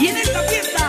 Y en esta fiesta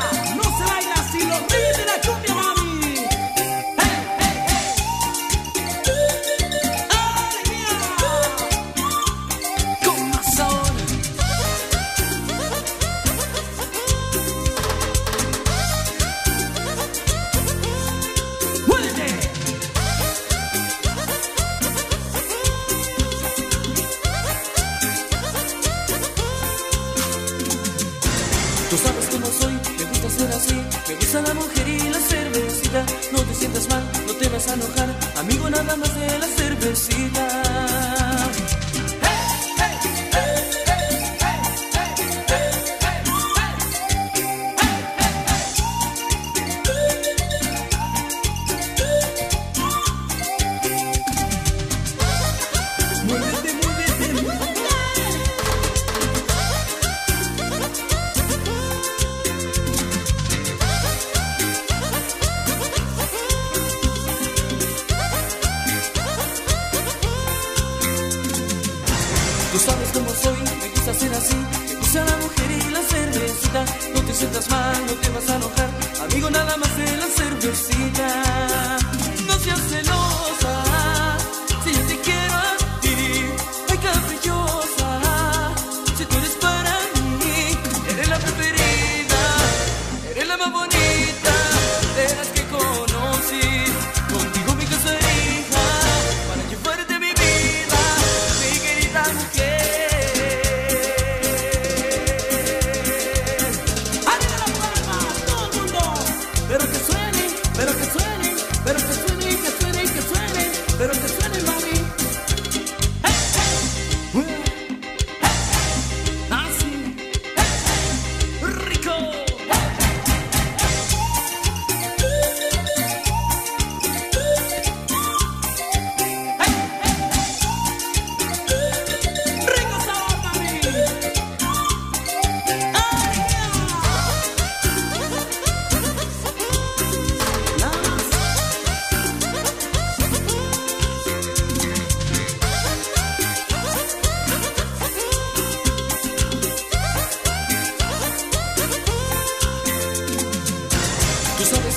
Me gusta la mujer y la cervecita. No te sientas mal, no te vas a enojar. Amigo, nada más de la cervecita. Tú sabes cómo soy, me gusta ser así. Me gusta la mujer y la cervecita. No te sientas mal, no te vas a enojar.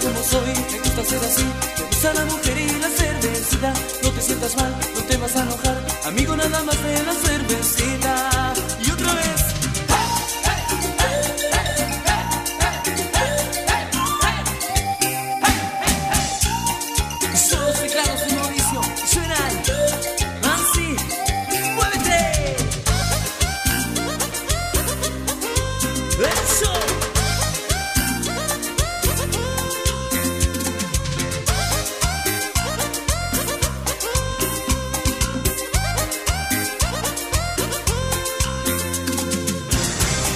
Cómo soy, me gusta ser así. Me gusta la mujer y la cervecita. No te sientas mal, no te vas a enojar. Amigo, nada más de la cervecita.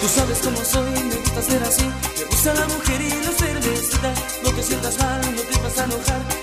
Tú sabes cómo soy, me gusta ser así. Me gusta la mujer y la cervecita. No te sientas mal, no te vas a enojar.